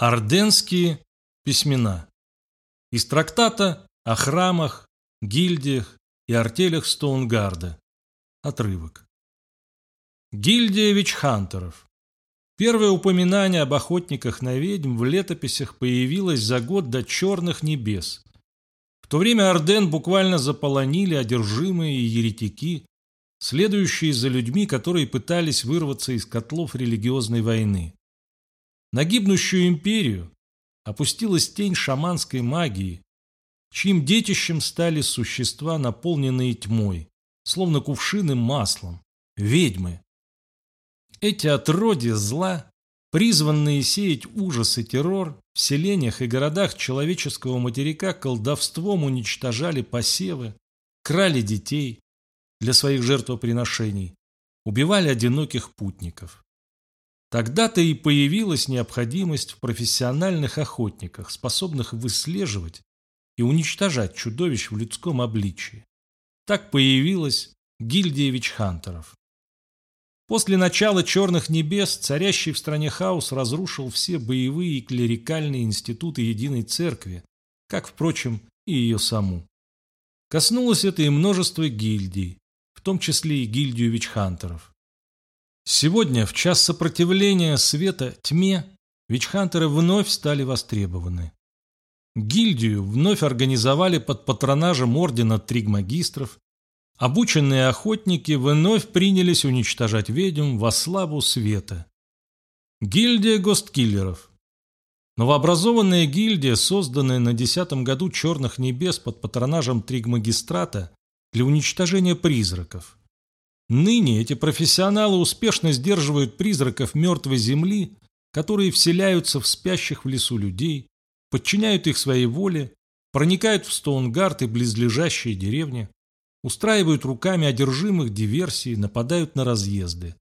Орденские письмена. Из трактата о храмах, гильдиях и артелях Стоунгарда. Отрывок. Гильдия вичхантеров. Первое упоминание об охотниках на ведьм в летописях появилось за год до черных небес. В то время Орден буквально заполонили одержимые еретики, следующие за людьми, которые пытались вырваться из котлов религиозной войны. На гибнущую империю опустилась тень шаманской магии, чьим детищем стали существа, наполненные тьмой, словно кувшины маслом, ведьмы. Эти отродья зла, призванные сеять ужас и террор, в селениях и городах человеческого материка колдовством уничтожали посевы, крали детей для своих жертвоприношений, убивали одиноких путников. Тогда-то и появилась необходимость в профессиональных охотниках, способных выслеживать и уничтожать чудовищ в людском обличии. Так появилась гильдия вичхантеров. После начала «Черных небес» царящий в стране хаос разрушил все боевые и клерикальные институты Единой Церкви, как, впрочем, и ее саму. Коснулось это и множество гильдий, в том числе и гильдию вичхантеров. Сегодня, в час сопротивления света тьме, вичхантеры вновь стали востребованы. Гильдию вновь организовали под патронажем ордена тригмагистров. Обученные охотники вновь принялись уничтожать ведьм во славу света. Гильдия госткиллеров. Новообразованная гильдия, созданная на десятом году Черных Небес под патронажем Тригмагистрата для уничтожения призраков. Ныне эти профессионалы успешно сдерживают призраков мертвой земли, которые вселяются в спящих в лесу людей, подчиняют их своей воле, проникают в Стоунгард и близлежащие деревни, устраивают руками одержимых диверсии, нападают на разъезды.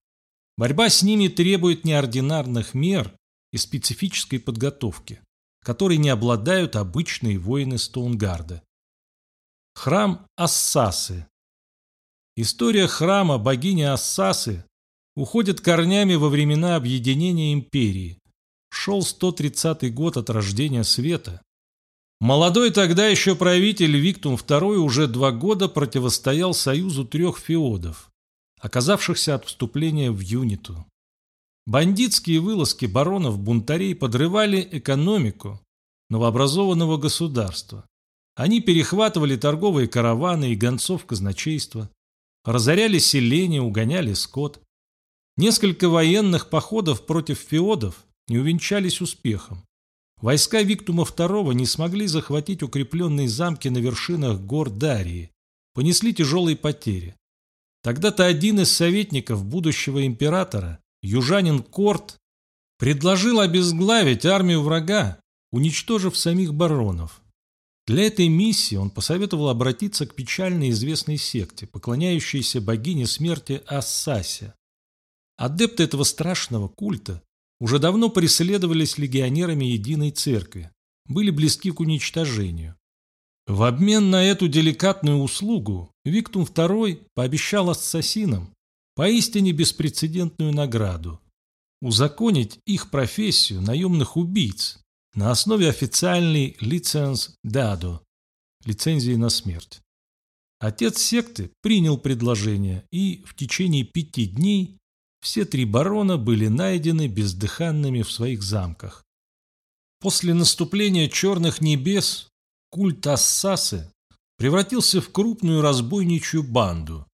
Борьба с ними требует неординарных мер и специфической подготовки, которой не обладают обычные воины Стоунгарда. Храм Ассасы История храма богини Ассасы уходит корнями во времена объединения империи. Шел 130 год от рождения света. Молодой тогда еще правитель Виктум II уже два года противостоял союзу трех феодов, оказавшихся от вступления в Юниту. Бандитские вылазки баронов-бунтарей подрывали экономику новообразованного государства. Они перехватывали торговые караваны и гонцов казначейства, разоряли селения, угоняли скот. Несколько военных походов против феодов не увенчались успехом. Войска Виктума II не смогли захватить укрепленные замки на вершинах гор Дарии, понесли тяжелые потери. Тогда-то один из советников будущего императора, южанин Корт, предложил обезглавить армию врага, уничтожив самих баронов. Для этой миссии он посоветовал обратиться к печально известной секте, поклоняющейся богине смерти Ассасе. Адепты этого страшного культа уже давно преследовались легионерами Единой Церкви, были близки к уничтожению. В обмен на эту деликатную услугу Виктум II пообещал ассасинам поистине беспрецедентную награду – узаконить их профессию наемных убийц, на основе официальной лиценз дадо, лицензии на смерть. Отец секты принял предложение, и в течение пяти дней все три барона были найдены бездыханными в своих замках. После наступления черных небес культ Ассасы превратился в крупную разбойничью банду,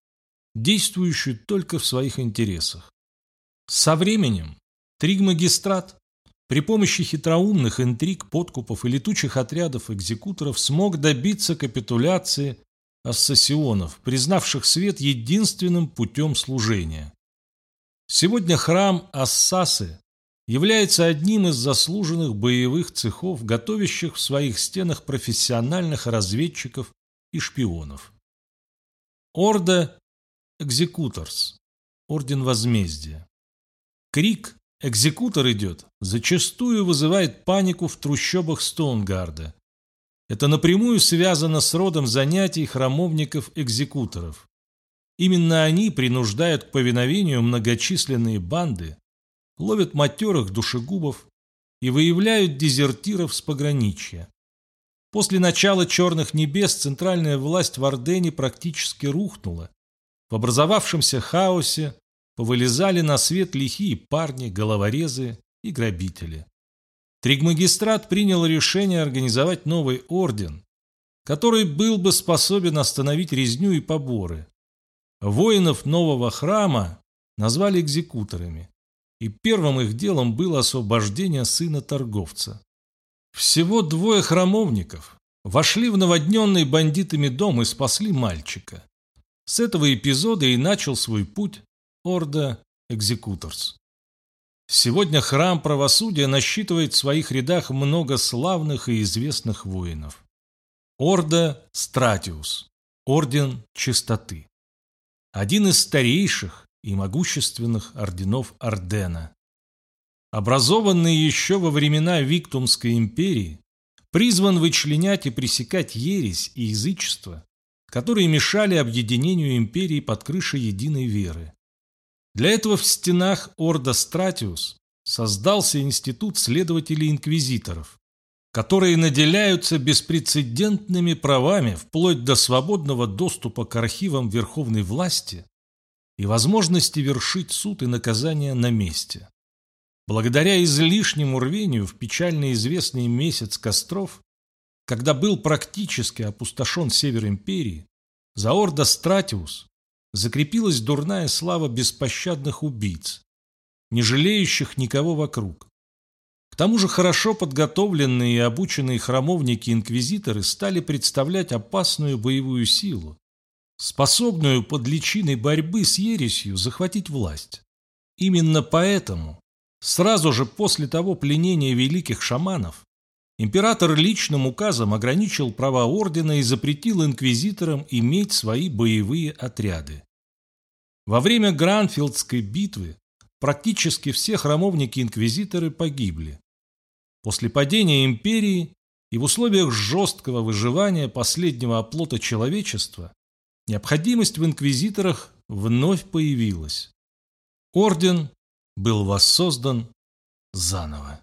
действующую только в своих интересах. Со временем Тригмагистрат при помощи хитроумных интриг, подкупов и летучих отрядов экзекуторов смог добиться капитуляции ассасионов, признавших свет единственным путем служения. Сегодня храм Ассасы является одним из заслуженных боевых цехов, готовящих в своих стенах профессиональных разведчиков и шпионов. Орда Экзекуторс. Орден Возмездия. Крик Экзекутор идет, зачастую вызывает панику в трущобах Стоунгарда. Это напрямую связано с родом занятий храмовников-экзекуторов. Именно они принуждают к повиновению многочисленные банды, ловят матерых душегубов и выявляют дезертиров с пограничья. После начала «Черных небес» центральная власть в Ордене практически рухнула. В образовавшемся хаосе повылезали на свет лихие парни, головорезы и грабители. Тригмагистрат принял решение организовать новый орден, который был бы способен остановить резню и поборы. Воинов нового храма назвали экзекуторами, и первым их делом было освобождение сына торговца. Всего двое храмовников вошли в наводненный бандитами дом и спасли мальчика. С этого эпизода и начал свой путь Орда Экзекуторс. Сегодня храм правосудия насчитывает в своих рядах много славных и известных воинов. Орда Стратиус, Орден Чистоты. Один из старейших и могущественных орденов Ордена. Образованный еще во времена Виктумской империи, призван вычленять и пресекать ересь и язычество, которые мешали объединению империи под крышей единой веры. Для этого в стенах Орда Стратиус создался институт следователей-инквизиторов, которые наделяются беспрецедентными правами вплоть до свободного доступа к архивам верховной власти и возможности вершить суд и наказание на месте. Благодаря излишнему рвению в печально известный месяц костров, когда был практически опустошен север империи, за Орда Стратиус закрепилась дурная слава беспощадных убийц, не жалеющих никого вокруг. К тому же хорошо подготовленные и обученные храмовники-инквизиторы стали представлять опасную боевую силу, способную под личиной борьбы с ересью захватить власть. Именно поэтому, сразу же после того пленения великих шаманов, император личным указом ограничил права ордена и запретил инквизиторам иметь свои боевые отряды. Во время Гранфилдской битвы практически все храмовники-инквизиторы погибли. После падения империи и в условиях жесткого выживания последнего оплота человечества необходимость в инквизиторах вновь появилась. Орден был воссоздан заново.